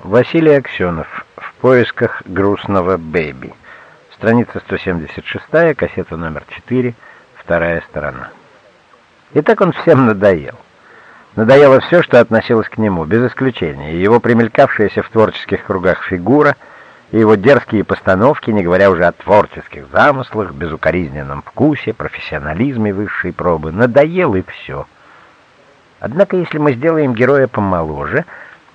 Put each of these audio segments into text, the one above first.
Василий Аксенов. В поисках грустного бэби. Страница 176, кассета номер 4, вторая сторона. И так он всем надоел. Надоело все, что относилось к нему, без исключения. Его примелькавшаяся в творческих кругах фигура, и его дерзкие постановки, не говоря уже о творческих замыслах, безукоризненном вкусе, профессионализме высшей пробы. Надоел и все. Однако, если мы сделаем героя помоложе,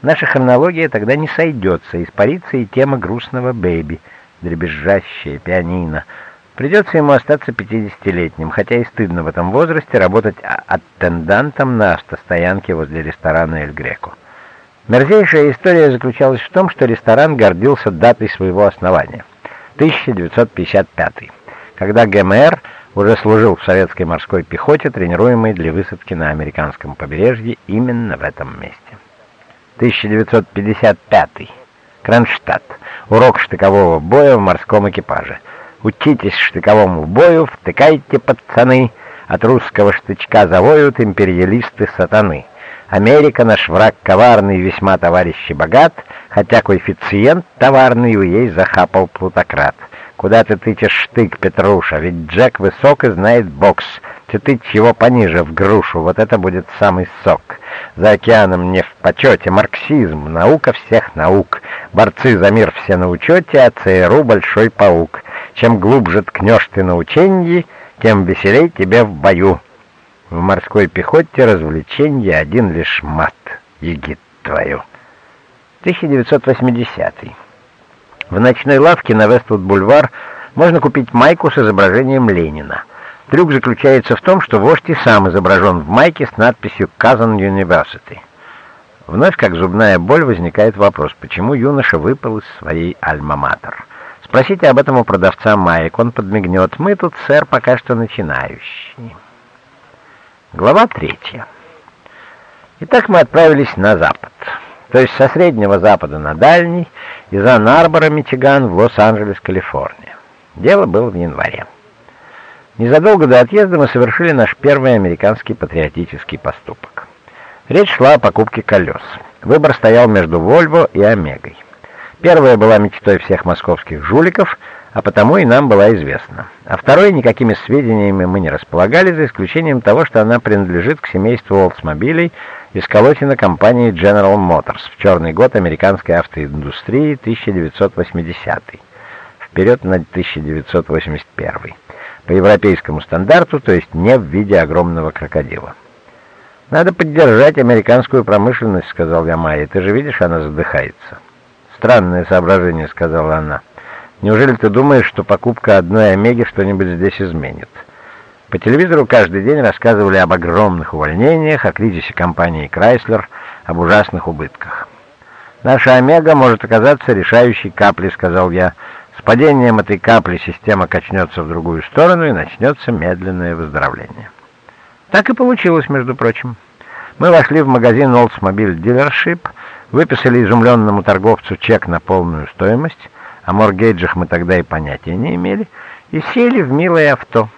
наша хронология тогда не сойдется, испарится и тема грустного бэби, дребезжащая пианино. Придется ему остаться пятидесятилетним, хотя и стыдно в этом возрасте работать аттендантом на автостоянке возле ресторана «Эль Греко». Мерзейшая история заключалась в том, что ресторан гордился датой своего основания — 1955 когда ГМР уже служил в советской морской пехоте, тренируемой для высадки на американском побережье именно в этом месте. 1955. Кронштадт. Урок штыкового боя в морском экипаже. Учитесь штыковому бою, втыкайте, пацаны, от русского штычка завоют империалисты сатаны. Америка наш враг коварный, весьма товарищи богат, хотя коэффициент товарный у ей захапал плутократ. Куда ты тычешь штык, Петруша? Ведь Джек высок и знает бокс. Ты тычь его пониже, в грушу. Вот это будет самый сок. За океаном не в почете. Марксизм, наука всех наук. Борцы за мир все на учете, а ЦРУ большой паук. Чем глубже ткнешь ты на ученье, тем веселей тебе в бою. В морской пехоте развлеченье один лишь мат. Егид твою. 1980 -й. В ночной лавке на Вествуд-бульвар можно купить майку с изображением Ленина. Трюк заключается в том, что вождь и сам изображен в майке с надписью «Kazan University». Вновь, как зубная боль, возникает вопрос, почему юноша выпал из своей альма-матер. Спросите об этом у продавца маек, он подмигнет. Мы тут, сэр, пока что начинающие. Глава третья. Итак, мы отправились на запад то есть со Среднего Запада на Дальний, из Ан-Арбора, Мичиган, в Лос-Анджелес, Калифорния. Дело было в январе. Незадолго до отъезда мы совершили наш первый американский патриотический поступок. Речь шла о покупке колес. Выбор стоял между Volvo и Омегой. Первая была мечтой всех московских жуликов, а потому и нам была известна. А второй никакими сведениями мы не располагали, за исключением того, что она принадлежит к семейству Oldsmobile из Колотина компании General Motors в черный год американской автоиндустрии 1980 вперед на 1981 по европейскому стандарту, то есть не в виде огромного крокодила. «Надо поддержать американскую промышленность», — сказал я Майе. «Ты же видишь, она задыхается». «Странное соображение», — сказала она. «Неужели ты думаешь, что покупка одной Омеги что-нибудь здесь изменит?» По телевизору каждый день рассказывали об огромных увольнениях, о кризисе компании Chrysler, об ужасных убытках. «Наша Омега может оказаться решающей каплей», — сказал я. «С падением этой капли система качнется в другую сторону, и начнется медленное выздоровление». Так и получилось, между прочим. Мы вошли в магазин Oldsmobile Dealership, выписали изумленному торговцу чек на полную стоимость, о моргейджах мы тогда и понятия не имели, и сели в милое авто.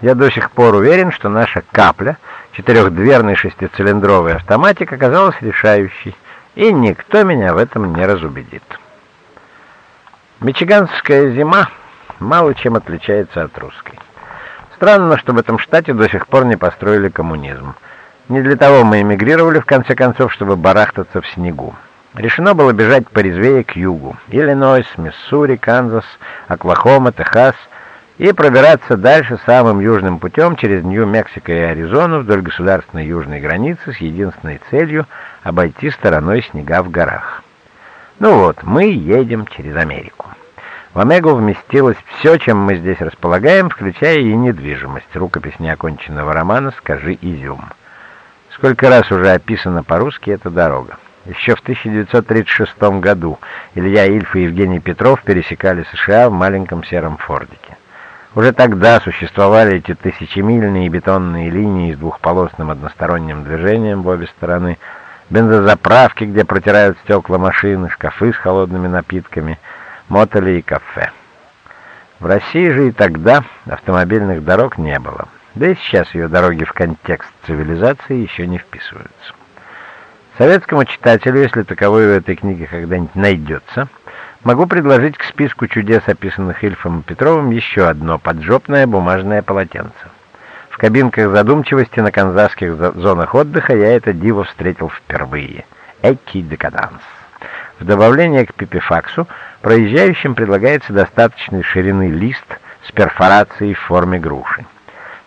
Я до сих пор уверен, что наша капля, четырехдверный шестицилиндровый автоматик, оказалась решающей, и никто меня в этом не разубедит. Мичиганская зима мало чем отличается от русской. Странно, что в этом штате до сих пор не построили коммунизм. Не для того мы эмигрировали, в конце концов, чтобы барахтаться в снегу. Решено было бежать порезвее к югу. Иллинойс, Миссури, Канзас, Оклахома, Техас — и пробираться дальше самым южным путем через Нью-Мексико и Аризону вдоль государственной южной границы с единственной целью обойти стороной снега в горах. Ну вот, мы едем через Америку. В Омегу вместилось все, чем мы здесь располагаем, включая и недвижимость, рукопись неоконченного романа «Скажи изюм». Сколько раз уже описана по-русски эта дорога. Еще в 1936 году Илья Ильф и Евгений Петров пересекали США в маленьком сером фордике. Уже тогда существовали эти тысячемильные бетонные линии с двухполосным односторонним движением в обе стороны, бензозаправки, где протирают стекла машины, шкафы с холодными напитками, мотели и кафе. В России же и тогда автомобильных дорог не было, да и сейчас ее дороги в контекст цивилизации еще не вписываются. Советскому читателю, если таковой в этой книге когда-нибудь найдется, могу предложить к списку чудес, описанных Ильфом и Петровым, еще одно поджопное бумажное полотенце. В кабинках задумчивости на канзасских зонах отдыха я это диво встретил впервые. Эки декаданс. В добавление к пипифаксу проезжающим предлагается достаточной ширины лист с перфорацией в форме груши.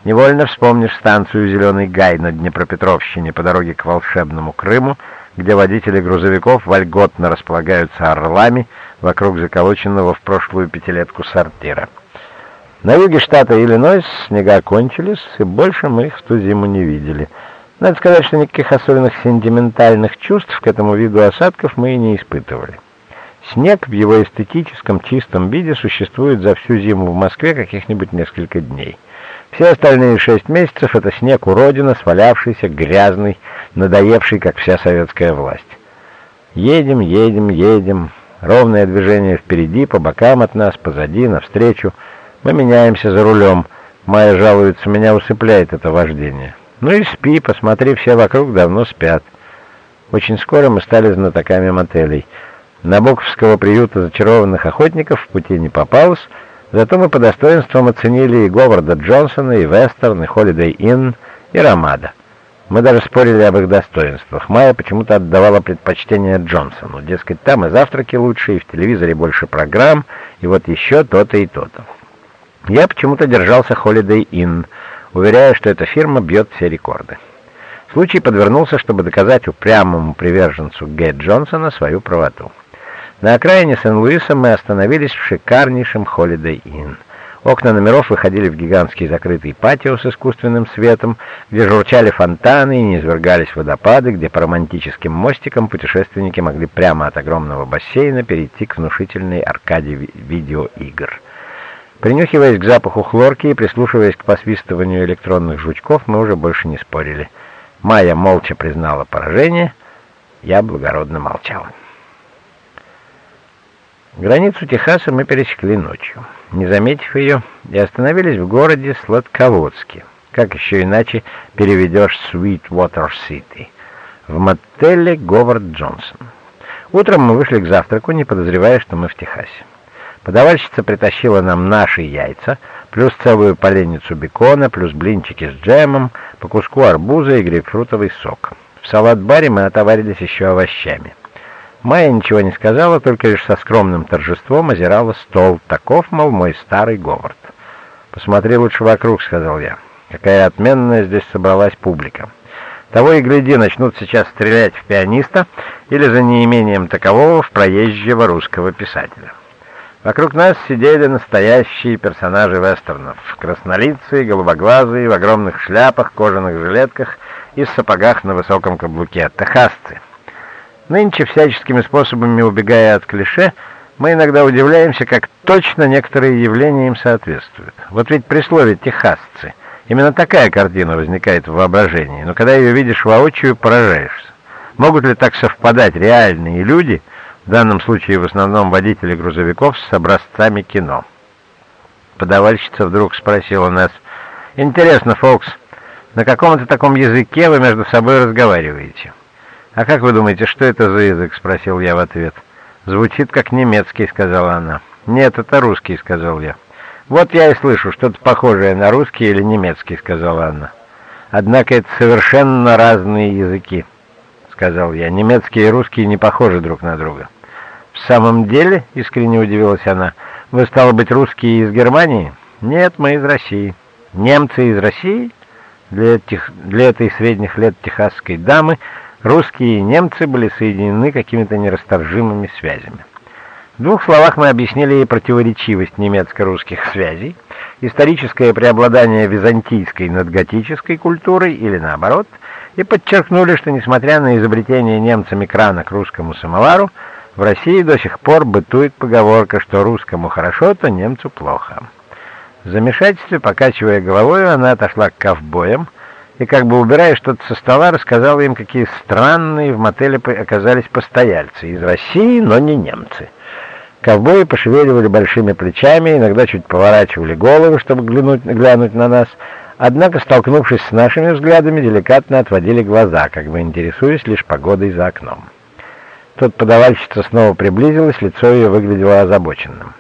Невольно вспомнишь станцию «Зеленый гай» на Днепропетровщине по дороге к волшебному Крыму, где водители грузовиков вольготно располагаются орлами вокруг заколоченного в прошлую пятилетку сортира. На юге штата Иллинойс снега кончились, и больше мы их в ту зиму не видели. Надо сказать, что никаких особенных сентиментальных чувств к этому виду осадков мы и не испытывали. Снег в его эстетическом чистом виде существует за всю зиму в Москве каких-нибудь несколько дней. Все остальные шесть месяцев — это снег уродина, свалявшийся, грязный, надоевший, как вся советская власть. Едем, едем, едем. Ровное движение впереди, по бокам от нас, позади, навстречу. Мы меняемся за рулем. Майя жалуется, меня усыпляет это вождение. Ну и спи, посмотри, все вокруг давно спят. Очень скоро мы стали знатоками мотелей. Набоковского приюта зачарованных охотников в пути не попалось, Зато мы по достоинствам оценили и Говарда Джонсона, и Вестерн, и Холидей Инн, и Ромада. Мы даже спорили об их достоинствах. Майя почему-то отдавала предпочтение Джонсону. Дескать, там и завтраки лучше, и в телевизоре больше программ, и вот еще то-то и то-то. Я почему-то держался Холидей Инн, уверяя, что эта фирма бьет все рекорды. Случай подвернулся, чтобы доказать упрямому приверженцу Г. Джонсона свою правоту. На окраине Сен-Луиса мы остановились в шикарнейшем Holiday Inn. Окна номеров выходили в гигантский закрытый патио с искусственным светом, где журчали фонтаны и низвергались водопады, где по романтическим мостикам путешественники могли прямо от огромного бассейна перейти к внушительной аркаде видеоигр. Принюхиваясь к запаху хлорки и прислушиваясь к посвистыванию электронных жучков, мы уже больше не спорили. Майя молча признала поражение, я благородно молчал. Границу Техаса мы пересекли ночью, не заметив ее, и остановились в городе Сладководске, как еще иначе переведешь Sweetwater City, в мотеле Говард Джонсон. Утром мы вышли к завтраку, не подозревая, что мы в Техасе. Подавальщица притащила нам наши яйца, плюс целую поленницу бекона, плюс блинчики с джемом, по куску арбуза и грейпфрутовый сок. В салат-баре мы отоварились еще овощами. Майя ничего не сказала, только лишь со скромным торжеством озирала стол. Таков, мол, мой старый Говард. «Посмотри лучше вокруг», — сказал я. «Какая отменная здесь собралась публика. Того и гляди, начнут сейчас стрелять в пианиста или за неимением такового в проезжего русского писателя». Вокруг нас сидели настоящие персонажи вестернов. Краснолицые, голубоглазые, в огромных шляпах, кожаных жилетках и сапогах на высоком каблуке. Техасцы. Нынче, всяческими способами убегая от клише, мы иногда удивляемся, как точно некоторые явления им соответствуют. Вот ведь при слове «техасцы» именно такая картина возникает в воображении, но когда ее видишь воочию, поражаешься. Могут ли так совпадать реальные люди, в данном случае в основном водители грузовиков, с образцами кино? Подавальщица вдруг спросила нас, «Интересно, Фокс, на каком-то таком языке вы между собой разговариваете?» «А как вы думаете, что это за язык?» — спросил я в ответ. «Звучит как немецкий», — сказала она. «Нет, это русский», — сказал я. «Вот я и слышу что-то похожее на русский или немецкий», — сказала она. «Однако это совершенно разные языки», — сказал я. «Немецкий и русский не похожи друг на друга». «В самом деле?» — искренне удивилась она. «Вы, стало быть, русские из Германии?» «Нет, мы из России». «Немцы из России?» Для, этих, для этой средних лет техасской дамы Русские и немцы были соединены какими-то нерасторжимыми связями. В двух словах мы объяснили ей противоречивость немецко-русских связей, историческое преобладание византийской над готической культурой или наоборот, и подчеркнули, что несмотря на изобретение немцами крана к русскому самовару, в России до сих пор бытует поговорка, что русскому хорошо, то немцу плохо. В замешательстве, покачивая головой, она отошла к ковбоям, и, как бы убирая что-то со стола, рассказала им, какие странные в мотеле оказались постояльцы. Из России, но не немцы. Ковбои пошевеливали большими плечами, иногда чуть поворачивали головы, чтобы глянуть, глянуть на нас, Однако, столкнувшись с нашими взглядами, деликатно отводили глаза, как бы интересуясь лишь погодой за окном. Тут подавальщица снова приблизилась, лицо ее выглядело озабоченным.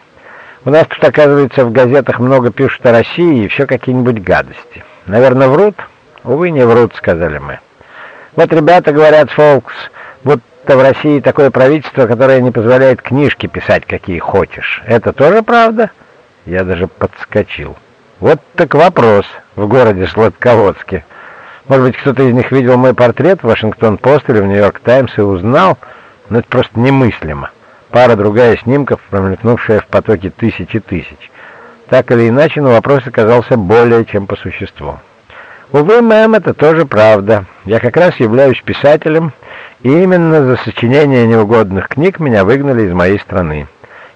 «У нас тут, оказывается, в газетах много пишут о России и все какие-нибудь гадости. Наверное, врут?» «Увы, не врут», — сказали мы. «Вот ребята говорят, Фолкс, будто в России такое правительство, которое не позволяет книжки писать, какие хочешь. Это тоже правда?» Я даже подскочил. «Вот так вопрос в городе Сладководске. Может быть, кто-то из них видел мой портрет в Вашингтон-Пост или в Нью-Йорк Таймс и узнал, но это просто немыслимо. Пара-другая снимков, промелькнувшая в потоке тысячи тысяч. Так или иначе, но вопрос оказался более чем по существу. Увы, мэм, это тоже правда. Я как раз являюсь писателем, и именно за сочинение неугодных книг меня выгнали из моей страны.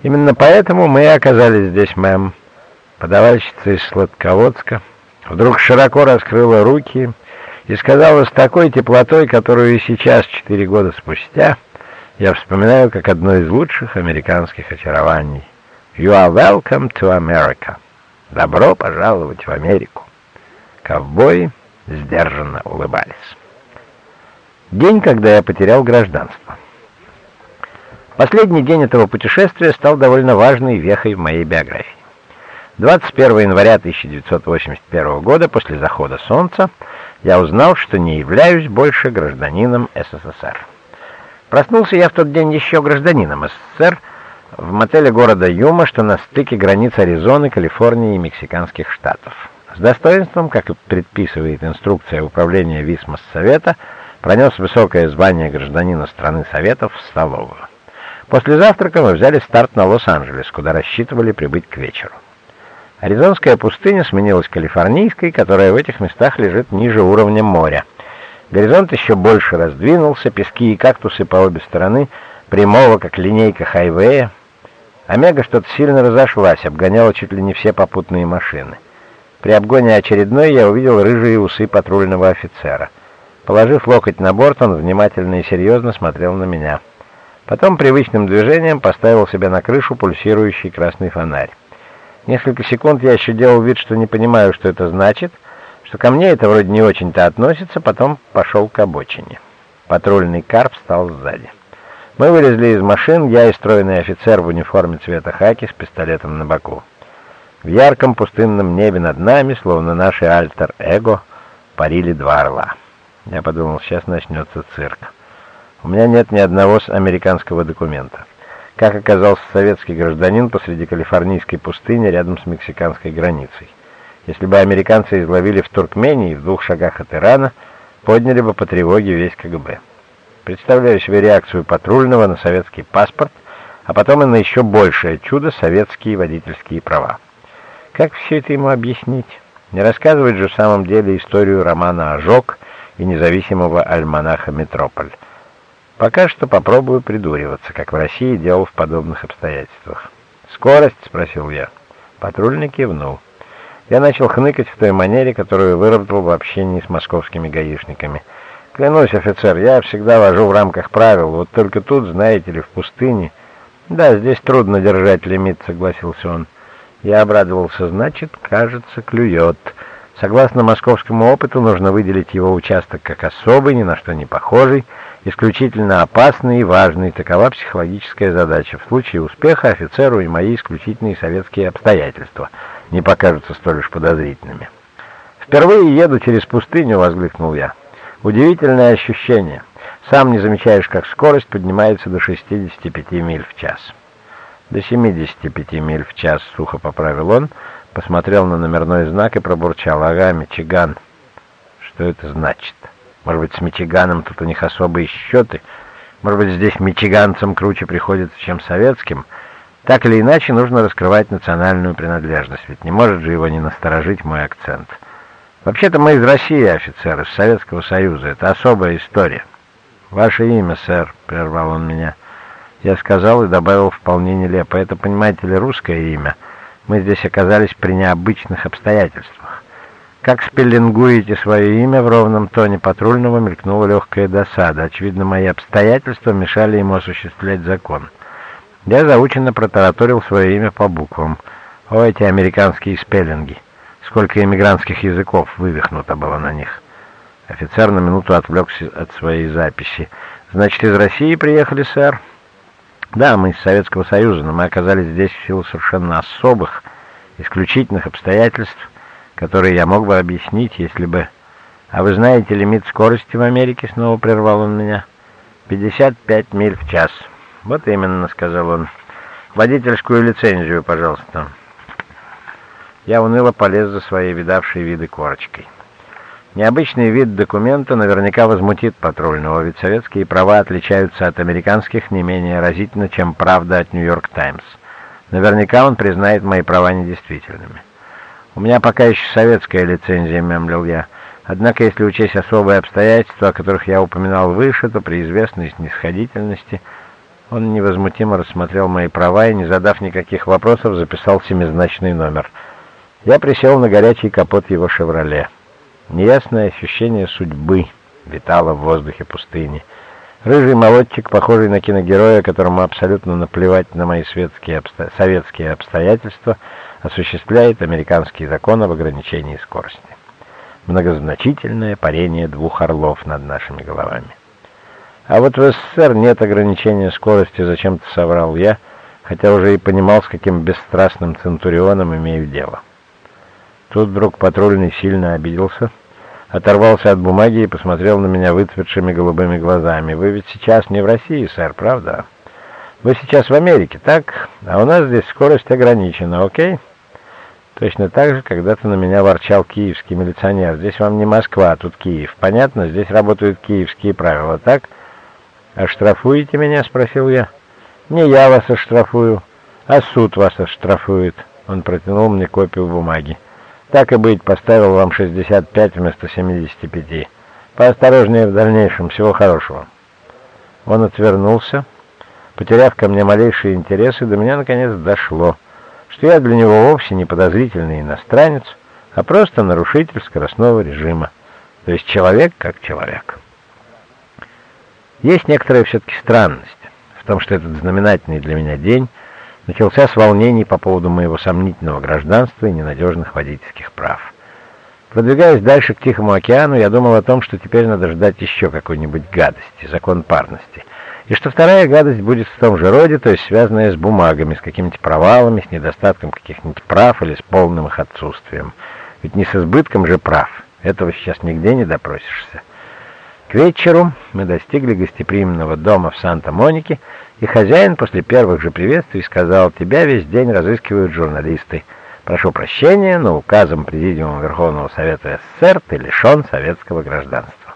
Именно поэтому мы и оказались здесь, мэм. Подавальщица из Сладководска вдруг широко раскрыла руки и сказала с такой теплотой, которую и сейчас, четыре года спустя, я вспоминаю как одно из лучших американских очарований. «You are welcome to America». «Добро пожаловать в Америку». Ковбои сдержанно улыбались. День, когда я потерял гражданство. Последний день этого путешествия стал довольно важной вехой в моей биографии. 21 января 1981 года, после захода солнца, я узнал, что не являюсь больше гражданином СССР. Проснулся я в тот день еще гражданином СССР в мотеле города Юма, что на стыке границ Аризоны, Калифорнии и Мексиканских штатов. С достоинством, как и предписывает инструкция управления Висмос Совета, пронес высокое звание гражданина страны Советов в столовую. После завтрака мы взяли старт на Лос-Анджелес, куда рассчитывали прибыть к вечеру. Аризонская пустыня сменилась калифорнийской, которая в этих местах лежит ниже уровня моря. Горизонт еще больше раздвинулся, пески и кактусы по обе стороны, прямого, как линейка хайвея. Омега что-то сильно разошлась, обгоняла чуть ли не все попутные машины. При обгоне очередной я увидел рыжие усы патрульного офицера. Положив локоть на борт, он внимательно и серьезно смотрел на меня. Потом привычным движением поставил себя на крышу пульсирующий красный фонарь. Несколько секунд я еще делал вид, что не понимаю, что это значит — что ко мне это вроде не очень-то относится, потом пошел к обочине. Патрульный карп встал сзади. Мы вылезли из машин, я и стройный офицер в униформе цвета хаки с пистолетом на боку. В ярком пустынном небе над нами, словно наши альтер-эго, парили два орла. Я подумал, сейчас начнется цирк. У меня нет ни одного американского документа. Как оказался советский гражданин посреди калифорнийской пустыни рядом с мексиканской границей. Если бы американцы изловили в Туркмении, в двух шагах от Ирана, подняли бы по тревоге весь КГБ. Представляю себе реакцию патрульного на советский паспорт, а потом и на еще большее чудо — советские водительские права. Как все это ему объяснить? Не рассказывать же в самом деле историю романа «Ожог» и независимого альманаха «Метрополь». Пока что попробую придуриваться, как в России делал в подобных обстоятельствах. «Скорость?» — спросил я. Патрульный кивнул. Я начал хныкать в той манере, которую выработал в общении с московскими гаишниками. «Клянусь, офицер, я всегда вожу в рамках правил, вот только тут, знаете ли, в пустыне...» «Да, здесь трудно держать лимит», — согласился он. Я обрадовался, значит, кажется, клюет. Согласно московскому опыту, нужно выделить его участок как особый, ни на что не похожий, исключительно опасный и важный. Такова психологическая задача. В случае успеха офицеру и мои исключительные советские обстоятельства — не покажутся столь уж подозрительными. «Впервые еду через пустыню», — воскликнул я. «Удивительное ощущение. Сам не замечаешь, как скорость поднимается до 65 миль в час». «До 75 миль в час», — сухо поправил он, посмотрел на номерной знак и пробурчал. «Ага, Мичиган». «Что это значит? Может быть, с Мичиганом тут у них особые счеты? Может быть, здесь мичиганцам круче приходится, чем советским?» Так или иначе, нужно раскрывать национальную принадлежность, ведь не может же его не насторожить мой акцент. Вообще-то мы из России, офицеры, из Советского Союза. Это особая история. «Ваше имя, сэр», — прервал он меня. Я сказал и добавил вполне нелепо. «Это, понимаете ли, русское имя. Мы здесь оказались при необычных обстоятельствах». Как спеллингуете свое имя в ровном тоне патрульного, мелькнула легкая досада. Очевидно, мои обстоятельства мешали ему осуществлять закон. Я заученно протараторил свое имя по буквам. О, эти американские спеллинги. сколько эмигрантских языков вывихнуто было на них. Офицер на минуту отвлекся от своей записи. «Значит, из России приехали, сэр?» «Да, мы из Советского Союза, но мы оказались здесь в силу совершенно особых, исключительных обстоятельств, которые я мог бы объяснить, если бы...» «А вы знаете лимит скорости в Америке?» — снова прервал он меня. «55 миль в час». «Вот именно», — сказал он. «Водительскую лицензию, пожалуйста». Я уныло полез за своей видавшей виды корочкой. Необычный вид документа наверняка возмутит патрульного, ведь советские права отличаются от американских не менее разительно, чем правда от «Нью-Йорк Таймс». Наверняка он признает мои права недействительными. «У меня пока еще советская лицензия», — мямлил я. «Однако, если учесть особые обстоятельства, о которых я упоминал выше, то при известной снисходительности...» Он невозмутимо рассмотрел мои права и, не задав никаких вопросов, записал семизначный номер. Я присел на горячий капот его «Шевроле». Неясное ощущение судьбы витало в воздухе пустыни. Рыжий молодчик, похожий на киногероя, которому абсолютно наплевать на мои светские обсто... советские обстоятельства, осуществляет американский закон об ограничении скорости. Многозначительное парение двух орлов над нашими головами. А вот в СССР нет ограничения скорости, зачем-то соврал я, хотя уже и понимал, с каким бесстрастным центурионом имею дело. Тут вдруг патрульный сильно обиделся, оторвался от бумаги и посмотрел на меня выцветшими голубыми глазами. «Вы ведь сейчас не в России, сэр, правда? Вы сейчас в Америке, так? А у нас здесь скорость ограничена, окей?» Точно так же когда-то на меня ворчал киевский милиционер. «Здесь вам не Москва, а тут Киев. Понятно? Здесь работают киевские правила, так?» «Оштрафуете меня?» — спросил я. «Не я вас оштрафую, а суд вас оштрафует». Он протянул мне копию бумаги. Так и быть, поставил вам 65 вместо 75. Поосторожнее в дальнейшем. Всего хорошего. Он отвернулся. Потеряв ко мне малейшие интересы, до меня наконец дошло, что я для него вовсе не подозрительный иностранец, а просто нарушитель скоростного режима. То есть человек как человек. Есть некоторая все-таки странность в том, что этот знаменательный для меня день — начался с волнений по поводу моего сомнительного гражданства и ненадежных водительских прав. Продвигаясь дальше к Тихому океану, я думал о том, что теперь надо ждать еще какой-нибудь гадости, закон парности, и что вторая гадость будет в том же роде, то есть связанная с бумагами, с какими-то провалами, с недостатком каких-нибудь прав или с полным их отсутствием. Ведь не с избытком же прав, этого сейчас нигде не допросишься. К вечеру мы достигли гостеприимного дома в Санта-Монике, и хозяин после первых же приветствий сказал, «Тебя весь день разыскивают журналисты. Прошу прощения, но указом Президиума Верховного Совета СССР ты лишен советского гражданства».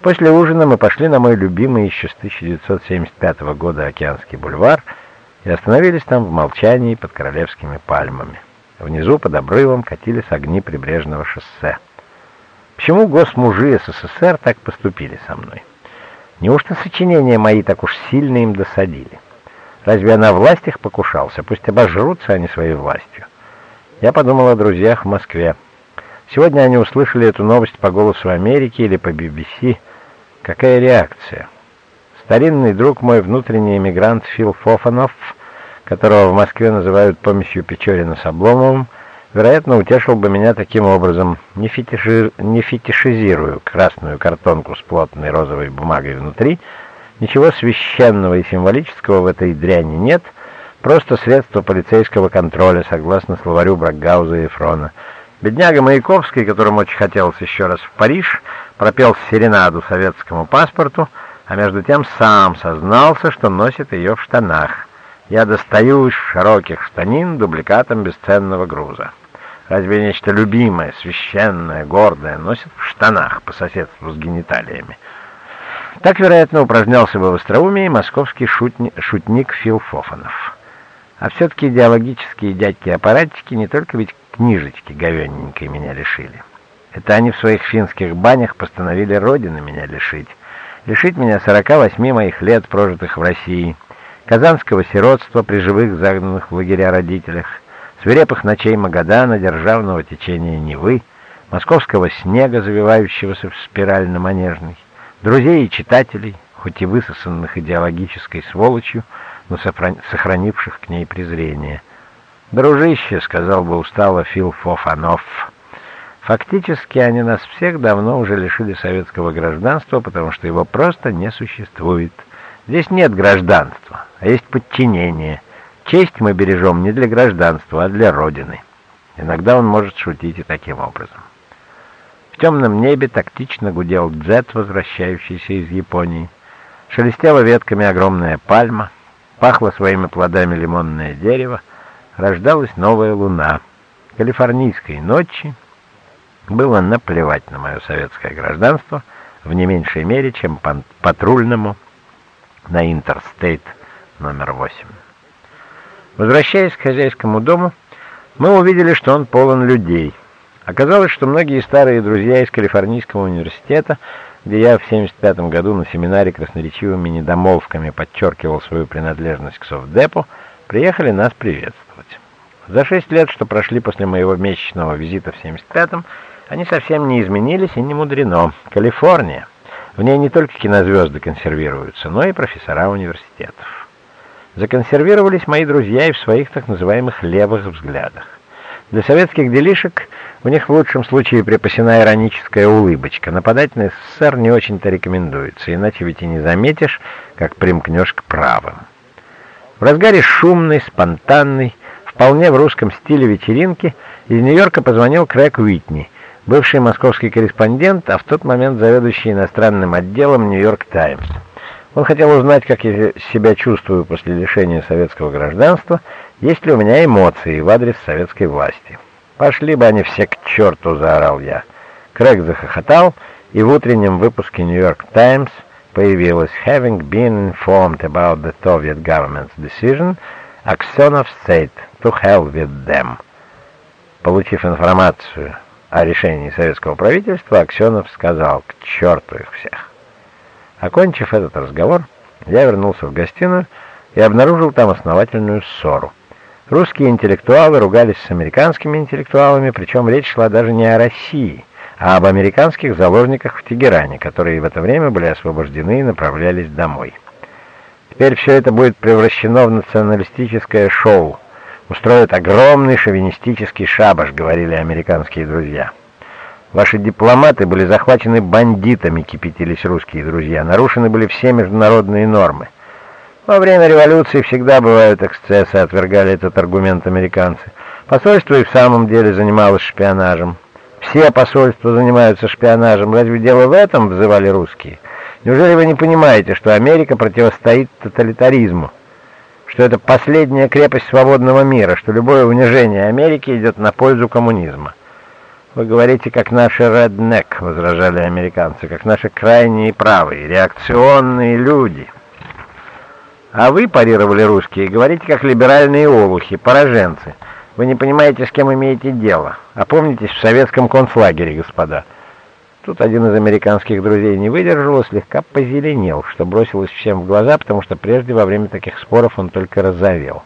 После ужина мы пошли на мой любимый еще с 1975 года Океанский бульвар и остановились там в молчании под королевскими пальмами. Внизу под обрывом катились огни прибрежного шоссе. Почему госмужи СССР так поступили со мной? Неужто сочинения мои так уж сильно им досадили? Разве я на властях покушался? Пусть обожрутся они своей властью. Я подумал о друзьях в Москве. Сегодня они услышали эту новость по «Голосу Америки» или по BBC. Какая реакция? Старинный друг мой, внутренний эмигрант Фил Фофанов, которого в Москве называют помощью Печорина с Обломовым, вероятно, утешил бы меня таким образом. Не, фетиши... не фетишизирую красную картонку с плотной розовой бумагой внутри. Ничего священного и символического в этой дряни нет. Просто средство полицейского контроля, согласно словарю Бракгауза и Фрона. Бедняга Маяковский, которому очень хотелось еще раз в Париж, пропел серенаду советскому паспорту, а между тем сам сознался, что носит ее в штанах. Я достаю из широких штанин дубликатом бесценного груза. Разве нечто любимое, священное, гордое носит в штанах по соседству с гениталиями? Так, вероятно, упражнялся бы в остроумии московский шутни, шутник Фил Фофанов. А все-таки идеологические дядьки-аппаратчики не только ведь книжечки говенненькой меня лишили. Это они в своих финских банях постановили Родины меня лишить. Лишить меня 48 моих лет, прожитых в России, казанского сиротства при живых загнанных в лагеря родителях, свирепых ночей Магадана, державного течения Невы, московского снега, завивающегося в спирально-манежный, друзей и читателей, хоть и высосанных идеологической сволочью, но сохранивших к ней презрение. «Дружище», — сказал бы устало Фил Фофанов, — «фактически они нас всех давно уже лишили советского гражданства, потому что его просто не существует. Здесь нет гражданства, а есть подчинение. Честь мы бережем не для гражданства, а для Родины». Иногда он может шутить и таким образом. В темном небе тактично гудел джет, возвращающийся из Японии. Шелестела ветками огромная пальма, пахло своими плодами лимонное дерево, рождалась новая луна. Калифорнийской ночи было наплевать на мое советское гражданство в не меньшей мере, чем патрульному на Интерстейт номер 8. Возвращаясь к хозяйскому дому, мы увидели, что он полон людей. Оказалось, что многие старые друзья из Калифорнийского университета, где я в 75 году на семинаре красноречивыми недомолвками подчеркивал свою принадлежность к Совдепу, приехали нас приветствовать. За шесть лет, что прошли после моего месячного визита в 75-м, они совсем не изменились и не мудрено. Калифорния. В ней не только кинозвезды консервируются, но и профессора университетов. Законсервировались мои друзья и в своих так называемых левых взглядах. Для советских делишек у них в лучшем случае припасена ироническая улыбочка. Нападать на СССР не очень-то рекомендуется, иначе ведь и не заметишь, как примкнешь к правым. В разгаре шумной, спонтанной, вполне в русском стиле вечеринки из Нью-Йорка позвонил Крэг Уитни, бывший московский корреспондент, а в тот момент заведующий иностранным отделом «Нью-Йорк Таймс». Он хотел узнать, как я себя чувствую после лишения советского гражданства, есть ли у меня эмоции в адрес советской власти. «Пошли бы они все к черту!» — заорал я. Крэг захохотал, и в утреннем выпуске York Times появилось «Having been informed about the Soviet government's decision, Аксенов said to hell with them». Получив информацию о решении советского правительства, Аксенов сказал «к черту их всех». Окончив этот разговор, я вернулся в гостиную и обнаружил там основательную ссору. Русские интеллектуалы ругались с американскими интеллектуалами, причем речь шла даже не о России, а об американских заложниках в Тегеране, которые в это время были освобождены и направлялись домой. Теперь все это будет превращено в националистическое шоу. Устроят огромный шовинистический шабаш, говорили американские друзья. Ваши дипломаты были захвачены бандитами, кипятились русские друзья. Нарушены были все международные нормы. Во время революции всегда бывают эксцессы, отвергали этот аргумент американцы. Посольство и в самом деле занималось шпионажем. Все посольства занимаются шпионажем. Разве дело в этом, взывали русские? Неужели вы не понимаете, что Америка противостоит тоталитаризму? Что это последняя крепость свободного мира, что любое унижение Америки идет на пользу коммунизма? «Вы говорите, как наши реднек», — возражали американцы, «как наши крайние правые, реакционные люди». «А вы, — парировали русские, — говорите, как либеральные олухи, пораженцы. Вы не понимаете, с кем имеете дело. Опомнитесь в советском концлагере, господа». Тут один из американских друзей не выдержал и слегка позеленел, что бросилось всем в глаза, потому что прежде во время таких споров он только разовел.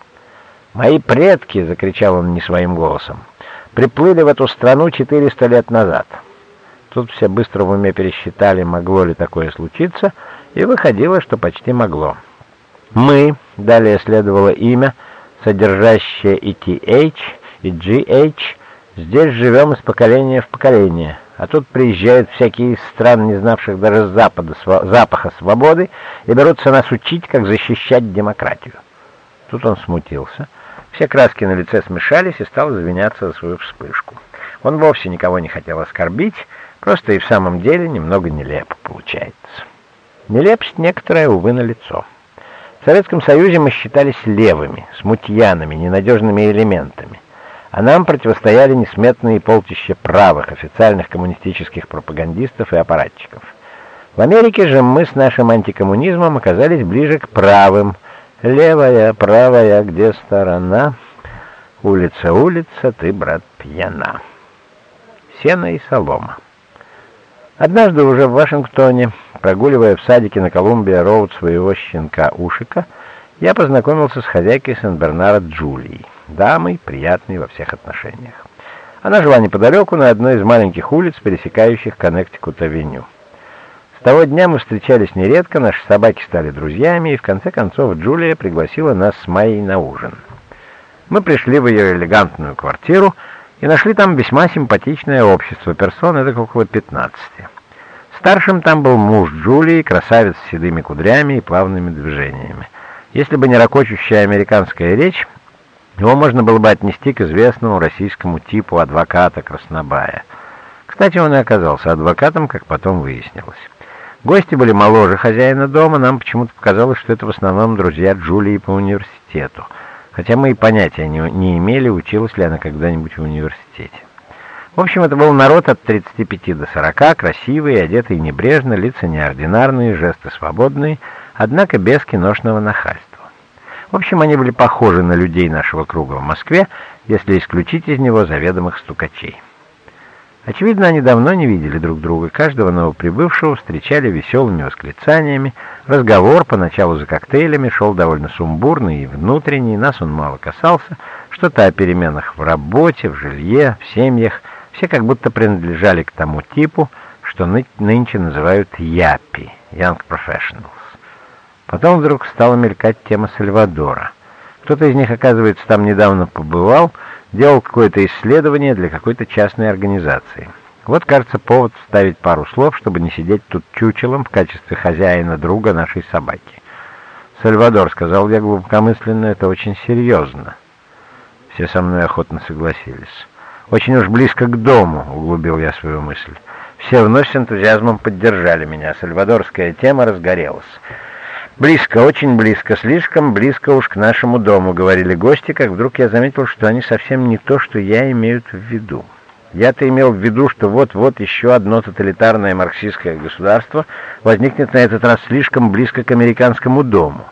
«Мои предки!» — закричал он не своим голосом приплыли в эту страну 400 лет назад. Тут все быстро в уме пересчитали, могло ли такое случиться, и выходило, что почти могло. Мы, далее следовало имя, содержащее и TH, и GH, здесь живем из поколения в поколение, а тут приезжают всякие из стран, не знавших даже запада, запаха свободы, и берутся нас учить, как защищать демократию. Тут он смутился все краски на лице смешались и стал извиняться за свою вспышку. Он вовсе никого не хотел оскорбить, просто и в самом деле немного нелепо получается. Нелепость некоторая, увы, на лицо. В Советском Союзе мы считались левыми, смутьянами, ненадежными элементами, а нам противостояли несметные полчища правых официальных коммунистических пропагандистов и аппаратчиков. В Америке же мы с нашим антикоммунизмом оказались ближе к правым, Левая, правая, где сторона? Улица, улица, ты, брат, пьяна. Сено и солома. Однажды уже в Вашингтоне, прогуливая в садике на Колумбия-Роуд своего щенка Ушика, я познакомился с хозяйкой Сен-Бернара Джулией, дамой, приятной во всех отношениях. Она жила неподалеку на одной из маленьких улиц, пересекающих Коннектикут-авеню того дня мы встречались нередко, наши собаки стали друзьями, и в конце концов Джулия пригласила нас с Майей на ужин. Мы пришли в ее элегантную квартиру и нашли там весьма симпатичное общество персон, это около 15. Старшим там был муж Джулии, красавец с седыми кудрями и плавными движениями. Если бы не ракочущая американская речь, его можно было бы отнести к известному российскому типу адвоката Краснобая. Кстати, он и оказался адвокатом, как потом выяснилось. Гости были моложе хозяина дома, нам почему-то показалось, что это в основном друзья Джулии по университету, хотя мы и понятия не, не имели, училась ли она когда-нибудь в университете. В общем, это был народ от 35 до 40, красивый, одетый небрежно, лица неординарные, жесты свободные, однако без киношного нахальства. В общем, они были похожи на людей нашего круга в Москве, если исключить из него заведомых стукачей. Очевидно, они давно не видели друг друга, каждого новоприбывшего встречали веселыми восклицаниями, разговор поначалу за коктейлями шел довольно сумбурный и внутренний, нас он мало касался, что-то о переменах в работе, в жилье, в семьях, все как будто принадлежали к тому типу, что ны нынче называют япи, Young Professionals. Потом вдруг стала мелькать тема Сальвадора. Кто-то из них, оказывается, там недавно побывал, делал какое-то исследование для какой-то частной организации. Вот, кажется, повод вставить пару слов, чтобы не сидеть тут чучелом в качестве хозяина друга нашей собаки. «Сальвадор», — сказал я глубокомысленно, — «это очень серьезно». Все со мной охотно согласились. «Очень уж близко к дому», — углубил я свою мысль. Все вновь с энтузиазмом поддержали меня. Сальвадорская тема разгорелась. «Близко, очень близко, слишком близко уж к нашему дому», — говорили гости, как вдруг я заметил, что они совсем не то, что я имею в виду. Я-то имел в виду, что вот-вот еще одно тоталитарное марксистское государство возникнет на этот раз слишком близко к американскому дому.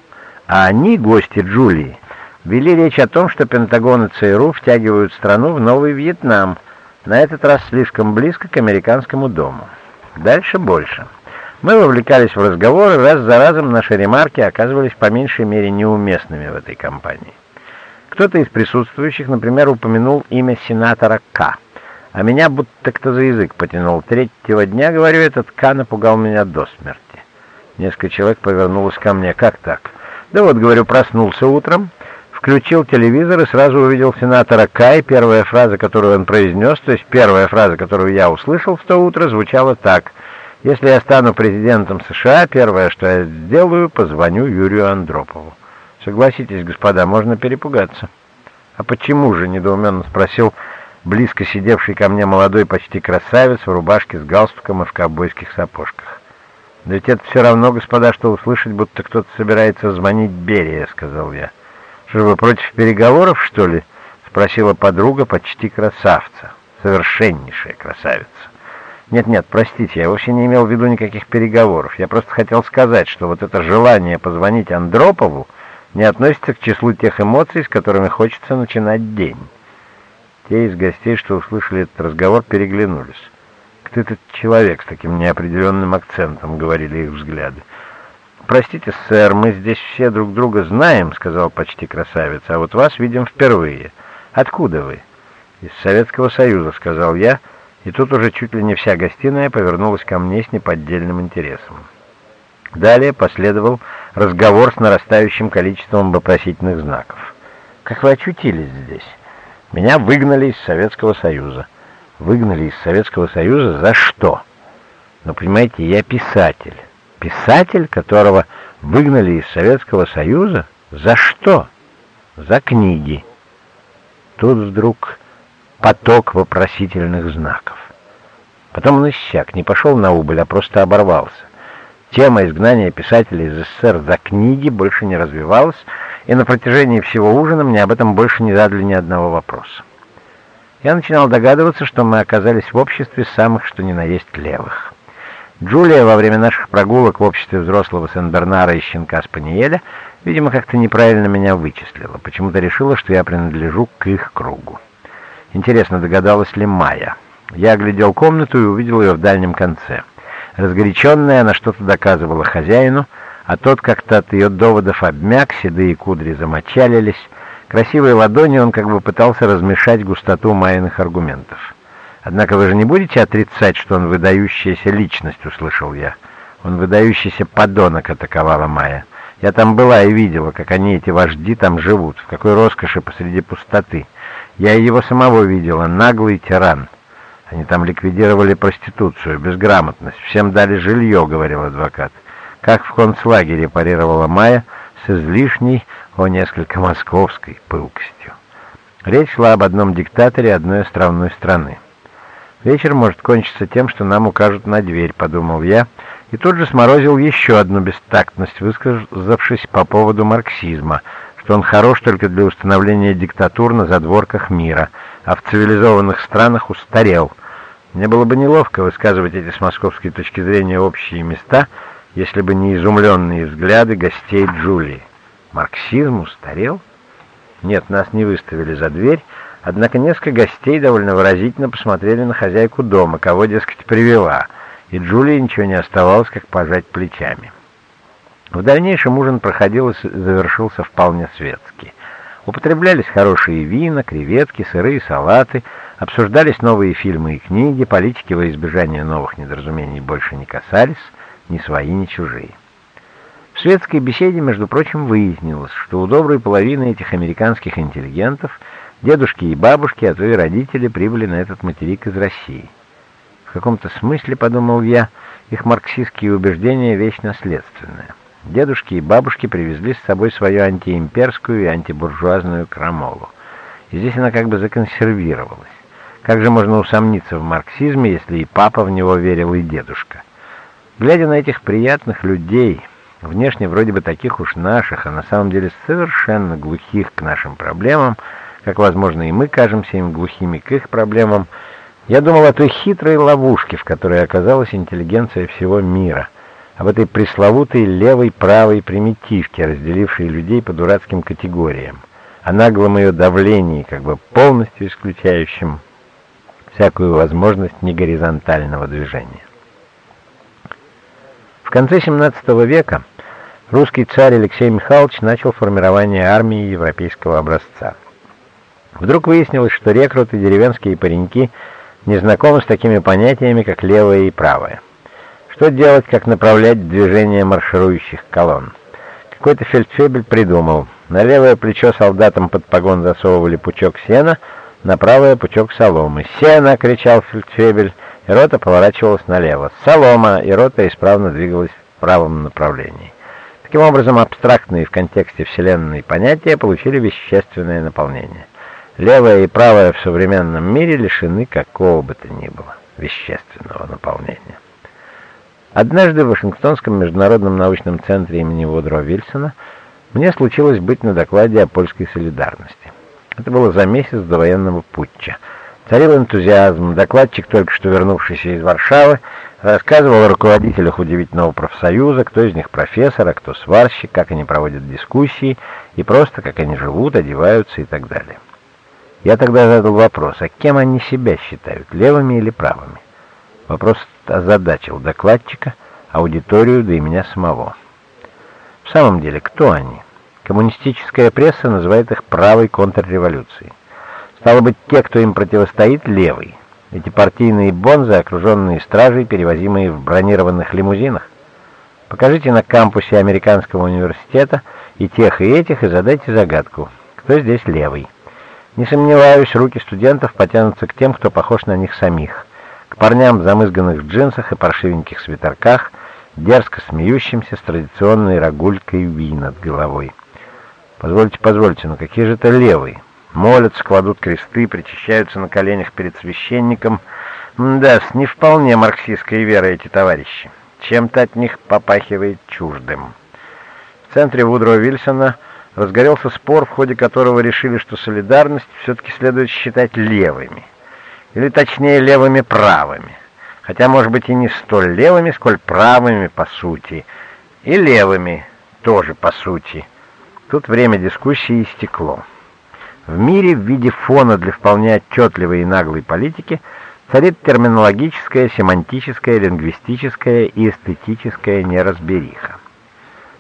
А они, гости Джулии, вели речь о том, что Пентагон и ЦРУ втягивают страну в новый Вьетнам, на этот раз слишком близко к американскому дому. Дальше больше. Мы вовлекались в разговоры, раз за разом наши ремарки оказывались по меньшей мере неуместными в этой компании. Кто-то из присутствующих, например, упомянул имя сенатора К. А меня будто кто за язык потянул. Третьего дня, говорю, этот К напугал меня до смерти. Несколько человек повернулось ко мне. Как так? Да вот, говорю, проснулся утром, включил телевизор и сразу увидел сенатора К. И первая фраза, которую он произнес, то есть первая фраза, которую я услышал в то утро, звучала так – если я стану президентом США, первое, что я сделаю, позвоню Юрию Андропову. Согласитесь, господа, можно перепугаться. А почему же, недоуменно спросил близко сидевший ко мне молодой почти красавец в рубашке с галстуком и в ковбойских сапожках. «Да ведь это все равно, господа, что услышать, будто кто-то собирается звонить Берия», — сказал я. «Что вы против переговоров, что ли?» — спросила подруга почти красавца, совершеннейшая красавица. Нет-нет, простите, я вообще не имел в виду никаких переговоров. Я просто хотел сказать, что вот это желание позвонить Андропову не относится к числу тех эмоций, с которыми хочется начинать день. Те из гостей, что услышали этот разговор, переглянулись. «Кто этот человек с таким неопределенным акцентом?» — говорили их взгляды. «Простите, сэр, мы здесь все друг друга знаем», — сказал почти красавец, «а вот вас видим впервые. Откуда вы?» «Из Советского Союза», — сказал я, — и тут уже чуть ли не вся гостиная повернулась ко мне с неподдельным интересом. Далее последовал разговор с нарастающим количеством вопросительных знаков. «Как вы очутились здесь?» «Меня выгнали из Советского Союза». «Выгнали из Советского Союза за что?» «Ну, понимаете, я писатель. Писатель, которого выгнали из Советского Союза? За что?» «За книги». Тут вдруг поток вопросительных знаков. Потом он иссяк, не пошел на убыль, а просто оборвался. Тема изгнания писателей из СССР за книги больше не развивалась, и на протяжении всего ужина мне об этом больше не задали ни одного вопроса. Я начинал догадываться, что мы оказались в обществе самых что ни на есть левых. Джулия во время наших прогулок в обществе взрослого Сен-Бернара и щенка Спаниеля, видимо, как-то неправильно меня вычислила, почему-то решила, что я принадлежу к их кругу. Интересно, догадалась ли Майя? Я оглядел комнату и увидел ее в дальнем конце. Разгоряченная, она что-то доказывала хозяину, а тот как-то от ее доводов обмяк, седые кудри замочалились. Красивой ладонью он как бы пытался размешать густоту Майиных аргументов. «Однако вы же не будете отрицать, что он выдающаяся личность?» — услышал я. «Он выдающийся подонок», — атаковала Майя. Я там была и видела, как они, эти вожди, там живут, в какой роскоши посреди пустоты. Я и его самого видела, наглый тиран. Они там ликвидировали проституцию, безграмотность, всем дали жилье, говорил адвокат. Как в концлагере парировала Майя с излишней, о несколько московской пылкостью. Речь шла об одном диктаторе одной островной страны. Вечер может кончиться тем, что нам укажут на дверь, подумал я, и тут же сморозил еще одну бестактность, высказавшись по поводу марксизма, что он хорош только для установления диктатур на задворках мира, а в цивилизованных странах устарел. Мне было бы неловко высказывать эти с московской точки зрения общие места, если бы не изумленные взгляды гостей Джулии. Марксизм устарел? Нет, нас не выставили за дверь, однако несколько гостей довольно выразительно посмотрели на хозяйку дома, кого, дескать, привела, и Джулии ничего не оставалось, как пожать плечами. В дальнейшем ужин проходил и завершился вполне светски. Употреблялись хорошие вина, креветки, сырые салаты, обсуждались новые фильмы и книги, политики во избежание новых недоразумений больше не касались, ни свои, ни чужие. В светской беседе, между прочим, выяснилось, что у доброй половины этих американских интеллигентов дедушки и бабушки, а то и родители прибыли на этот материк из России. В каком-то смысле, подумал я, их марксистские убеждения вещь наследственная. Дедушки и бабушки привезли с собой свою антиимперскую и антибуржуазную крамолу. И здесь она как бы законсервировалась. Как же можно усомниться в марксизме, если и папа в него верил, и дедушка? Глядя на этих приятных людей, внешне вроде бы таких уж наших, а на самом деле совершенно глухих к нашим проблемам, как, возможно, и мы кажемся им глухими к их проблемам, я думал о той хитрой ловушке, в которой оказалась интеллигенция всего мира — об этой пресловутой левой-правой примитивке, разделившей людей по дурацким категориям, о наглом ее давлении, как бы полностью исключающем всякую возможность негоризонтального движения. В конце XVII века русский царь Алексей Михайлович начал формирование армии европейского образца. Вдруг выяснилось, что рекруты, деревенские пареньки не знакомы с такими понятиями, как левое и правое. Что делать, как направлять движение марширующих колонн? Какой-то фельдфебель придумал. На левое плечо солдатам под погон засовывали пучок сена, на правое пучок соломы. «Сено!» — кричал фельдфебель, и рота поворачивалась налево. «Солома!» — и рота исправно двигалась в правом направлении. Таким образом, абстрактные в контексте Вселенной понятия получили вещественное наполнение. Левое и правое в современном мире лишены какого бы то ни было вещественного наполнения. Однажды в Вашингтонском международном научном центре имени Вудро Вильсона мне случилось быть на докладе о польской солидарности. Это было за месяц до военного путча. Царил энтузиазм. Докладчик, только что вернувшийся из Варшавы, рассказывал о руководителях удивительного профсоюза, кто из них профессор, а кто сварщик, как они проводят дискуссии, и просто как они живут, одеваются и так далее. Я тогда задал вопрос, а кем они себя считают, левыми или правыми? Вопрос озадачил докладчика, аудиторию, да и меня самого. В самом деле, кто они? Коммунистическая пресса называет их правой контрреволюцией. Стало быть, те, кто им противостоит, левый. Эти партийные бонзы, окруженные стражей, перевозимые в бронированных лимузинах. Покажите на кампусе американского университета и тех, и этих, и задайте загадку, кто здесь левый. Не сомневаюсь, руки студентов потянутся к тем, кто похож на них самих к парням в замызганных джинсах и паршивеньких свитерках, дерзко смеющимся с традиционной рогулькой Ви над головой. Позвольте, позвольте, но какие же это левые? Молятся, кладут кресты, причащаются на коленях перед священником. Да, с не вполне марксистской верой эти товарищи. Чем-то от них попахивает чуждым. В центре Вудро Вильсона разгорелся спор, в ходе которого решили, что солидарность все-таки следует считать левыми или точнее левыми правыми, хотя, может быть, и не столь левыми, сколь правыми по сути, и левыми тоже по сути. Тут время дискуссии истекло. В мире в виде фона для вполне отчетливой и наглой политики царит терминологическая, семантическая, лингвистическая и эстетическая неразбериха.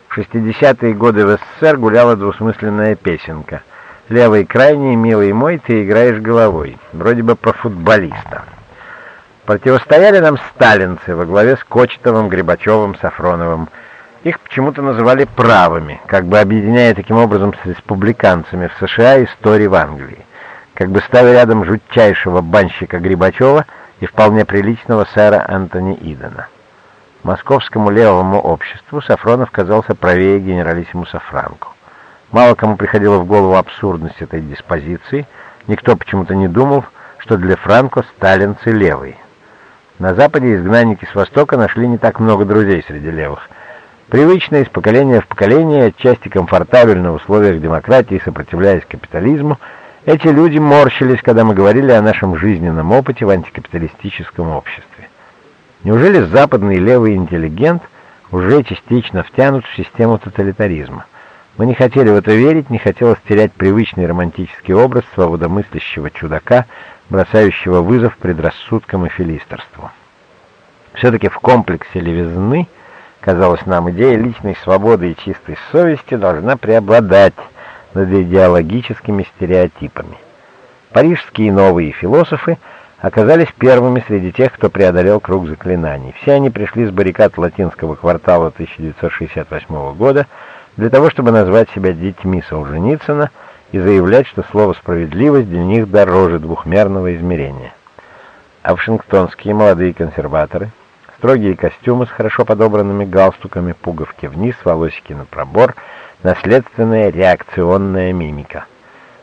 В 60-е годы в СССР гуляла двусмысленная песенка – Левый крайний, милый мой, ты играешь головой. Вроде бы про футболиста. Противостояли нам сталинцы во главе с Кочетовым, Грибачевым, Сафроновым. Их почему-то называли правыми, как бы объединяя таким образом с республиканцами в США и Стори в Англии, как бы ставя рядом жутчайшего банщика Грибачева и вполне приличного сэра Антони Идена. Московскому левому обществу Сафронов казался правее генералиссимуса Франко. Мало кому приходило в голову абсурдность этой диспозиции, никто почему-то не думал, что для Франко сталинцы левые. На Западе изгнанники с Востока нашли не так много друзей среди левых. Привычно из поколения в поколение, отчасти комфортабельно в условиях демократии, сопротивляясь капитализму, эти люди морщились, когда мы говорили о нашем жизненном опыте в антикапиталистическом обществе. Неужели западный левый интеллигент уже частично втянут в систему тоталитаризма? Мы не хотели в это верить, не хотелось терять привычный романтический образ свободомыслящего чудака, бросающего вызов предрассудкам и филистерству. Все-таки в комплексе левизны, казалось нам, идея личной свободы и чистой совести должна преобладать над идеологическими стереотипами. Парижские новые философы оказались первыми среди тех, кто преодолел круг заклинаний. Все они пришли с баррикад латинского квартала 1968 года для того, чтобы назвать себя детьми Солженицына и заявлять, что слово «справедливость» для них дороже двухмерного измерения. А вашингтонские молодые консерваторы, строгие костюмы с хорошо подобранными галстуками, пуговки вниз, волосики на пробор, наследственная реакционная мимика.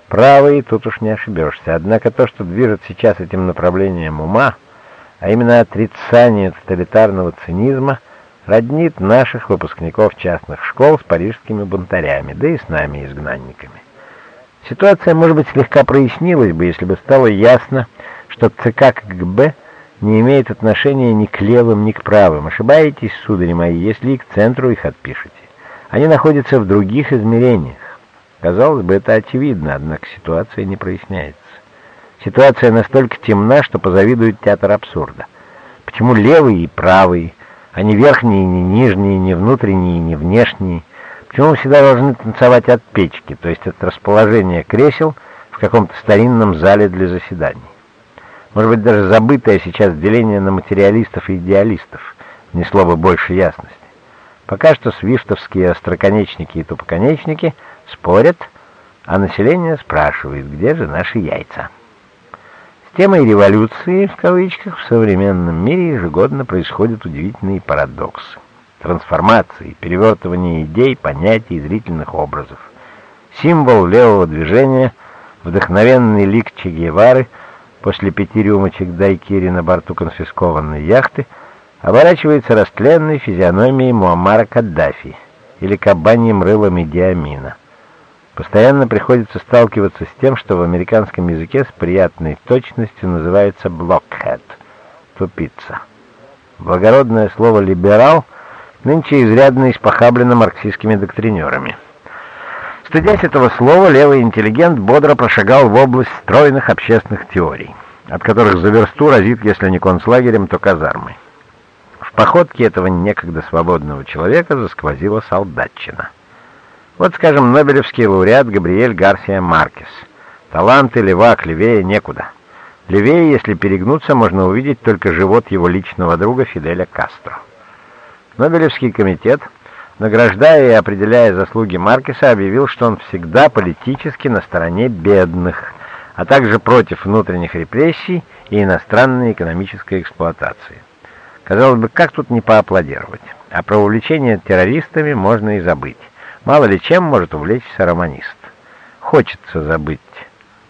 Правый, тут уж не ошибешься. Однако то, что движет сейчас этим направлением ума, а именно отрицание тоталитарного цинизма – роднит наших выпускников частных школ с парижскими бунтарями, да и с нами, изгнанниками. Ситуация, может быть, слегка прояснилась бы, если бы стало ясно, что ЦК КГБ не имеет отношения ни к левым, ни к правым. Ошибаетесь, судари мои, если и к центру их отпишете. Они находятся в других измерениях. Казалось бы, это очевидно, однако ситуация не проясняется. Ситуация настолько темна, что позавидует театр абсурда. Почему левый и правый, а не верхние, не нижние, не внутренние, не внешние. Почему всегда должны танцевать от печки, то есть от расположения кресел в каком-то старинном зале для заседаний? Может быть, даже забытое сейчас деление на материалистов и идеалистов несло бы больше ясности. Пока что свифтовские остроконечники и тупоконечники спорят, а население спрашивает, где же наши яйца. Темой революции, в кавычках, в современном мире ежегодно происходят удивительные парадоксы. Трансформации, перевертывание идей, понятий зрительных образов. Символ левого движения, вдохновенный лик Че Гевары после пяти рюмочек дайкири на борту конфискованной яхты, оборачивается растленной физиономией Муаммара Каддафи или кабаньим рылом Идиамина. Постоянно приходится сталкиваться с тем, что в американском языке с приятной точностью называется blockhead — тупица. Благородное слово «либерал» нынче изрядно испохаблено марксистскими доктринерами. Стыдясь этого слова, левый интеллигент бодро прошагал в область стройных общественных теорий, от которых за версту разит, если не концлагерем, то казармой. В походке этого некогда свободного человека засквозила солдатчина — вот, скажем, Нобелевский лауреат Габриэль Гарсия Маркес. Таланты левак, левее некуда. Левее, если перегнуться, можно увидеть только живот его личного друга Фиделя Кастро. Нобелевский комитет, награждая и определяя заслуги Маркеса, объявил, что он всегда политически на стороне бедных, а также против внутренних репрессий и иностранной экономической эксплуатации. Казалось бы, как тут не поаплодировать? А про увлечение террористами можно и забыть. Мало ли чем может увлечься романист. Хочется забыть.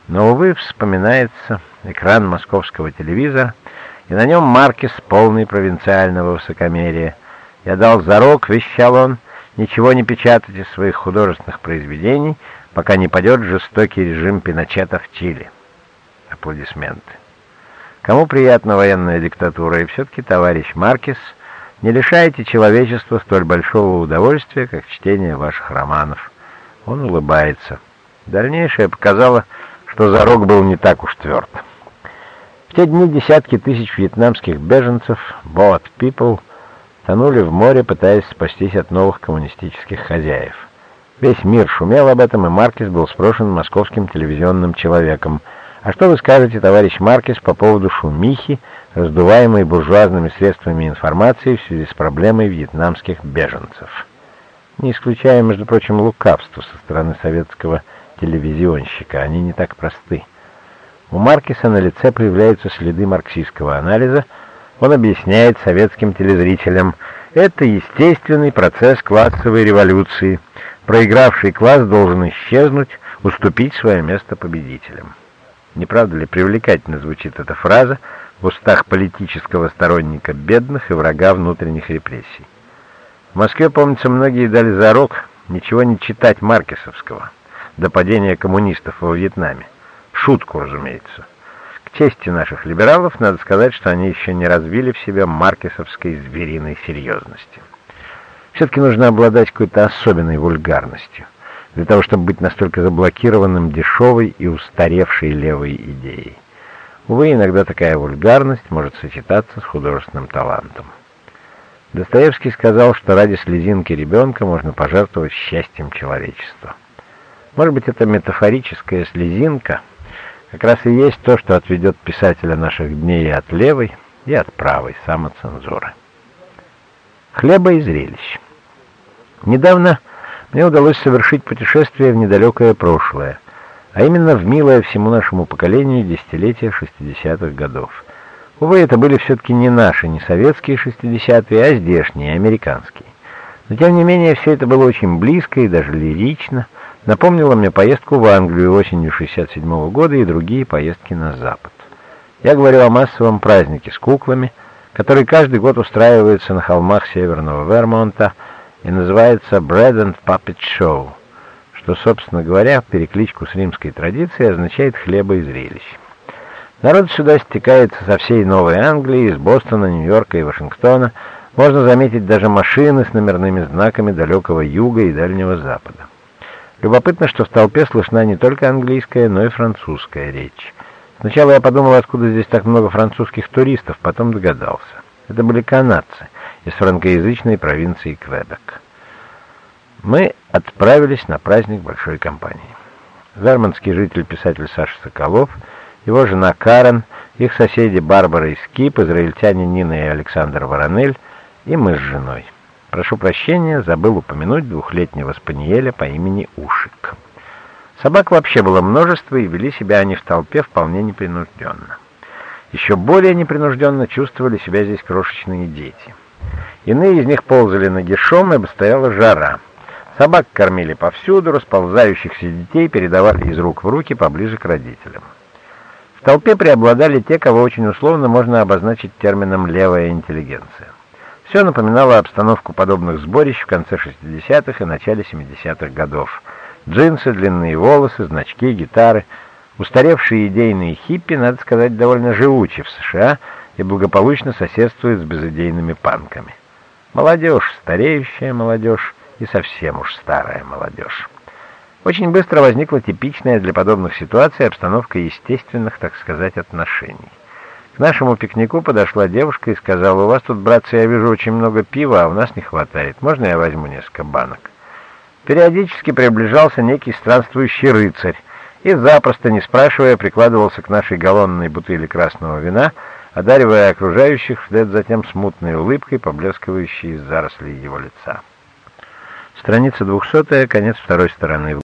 Но, увы, вспоминается экран московского телевизора, и на нем Маркес, полный провинциального высокомерия. «Я дал зарок», — вещал он, — «ничего не печатать из своих художественных произведений, пока не падет жестокий режим Пиночета в Чили». Аплодисменты. Кому приятна военная диктатура, и все-таки товарищ Маркес — не лишайте человечества столь большого удовольствия, как чтение ваших романов. Он улыбается. Дальнейшее показало, что зарок был не так уж тверд. В те дни десятки тысяч вьетнамских беженцев, boat people, тонули в море, пытаясь спастись от новых коммунистических хозяев. Весь мир шумел об этом, и Маркес был спрошен московским телевизионным человеком. «А что вы скажете, товарищ Маркес, по поводу шумихи, раздуваемой буржуазными средствами информации в связи с проблемой вьетнамских беженцев. Не исключая, между прочим, лукавство со стороны советского телевизионщика. Они не так просты. У Маркиса на лице появляются следы марксистского анализа. Он объясняет советским телезрителям, это естественный процесс классовой революции. Проигравший класс должен исчезнуть, уступить свое место победителям. Не правда ли привлекательно звучит эта фраза в устах политического сторонника бедных и врага внутренних репрессий? В Москве, помнится, многие дали зарок ничего не читать Маркесовского до падения коммунистов во Вьетнаме. Шутку, разумеется. К чести наших либералов надо сказать, что они еще не развили в себе маркесовской звериной серьезности. Все-таки нужно обладать какой-то особенной вульгарностью, для того, чтобы быть настолько заблокированным дешевой и устаревшей левой идеей. Увы, иногда такая вульгарность может сочетаться с художественным талантом. Достоевский сказал, что ради слезинки ребенка можно пожертвовать счастьем человечества. Может быть, это метафорическая слезинка как раз и есть то, что отведет писателя наших дней от левой, и от правой самоцензуры. Хлеба и зрелищ. Недавно мне удалось совершить путешествие в недалекое прошлое, а именно в милое всему нашему поколению десятилетие 60-х годов. Увы, это были все-таки не наши, не советские 60-е, а здешние, американские. Но тем не менее, все это было очень близко и даже лирично, напомнило мне поездку в Англию осенью 67 -го года и другие поездки на Запад. Я говорю о массовом празднике с куклами, который каждый год устраивается на холмах северного Вермонта и называется Bread and Puppet Show, что, собственно говоря, перекличку с римской традицией означает хлеба и зрелищ. Народ сюда стекается со всей Новой Англии, из Бостона, Нью-Йорка и Вашингтона. Можно заметить даже машины с номерными знаками далекого юга и дальнего запада. Любопытно, что в толпе слышна не только английская, но и французская речь. Сначала я подумал, откуда здесь так много французских туристов, потом догадался. Это были канадцы из франкоязычной провинции Квебек. Мы отправились на праздник большой компании. Вермонтский житель-писатель Саша Соколов, его жена Карен, их соседи Барбара и Скип, израильтяне Нина и Александр Воронель, и мы с женой. Прошу прощения, забыл упомянуть двухлетнего спаниеля по имени Ушик. Собак вообще было множество, и вели себя они в толпе вполне непринужденно. Еще более непринужденно чувствовали себя здесь крошечные дети. Иные из них ползали нагишом, ибо стояла жара. Собак кормили повсюду, расползающихся детей передавали из рук в руки поближе к родителям. В толпе преобладали те, кого очень условно можно обозначить термином «левая интеллигенция». Все напоминало обстановку подобных сборищ в конце 60-х и начале 70-х годов. Джинсы, длинные волосы, значки, гитары. Устаревшие идейные хиппи, надо сказать, довольно живучи в США и благополучно соседствуют с безыдейными панками. Молодежь, стареющая молодежь и совсем уж старая молодежь. Очень быстро возникла типичная для подобных ситуаций обстановка естественных, так сказать, отношений. К нашему пикнику подошла девушка и сказала, «У вас тут, братцы, я вижу очень много пива, а у нас не хватает. Можно я возьму несколько банок?» Периодически приближался некий странствующий рыцарь и, запросто не спрашивая, прикладывался к нашей галлонной бутыли красного вина, одаривая окружающих вслед затем смутной улыбкой, поблескивающей из зарослей его лица. Страница 200, конец второй стороны.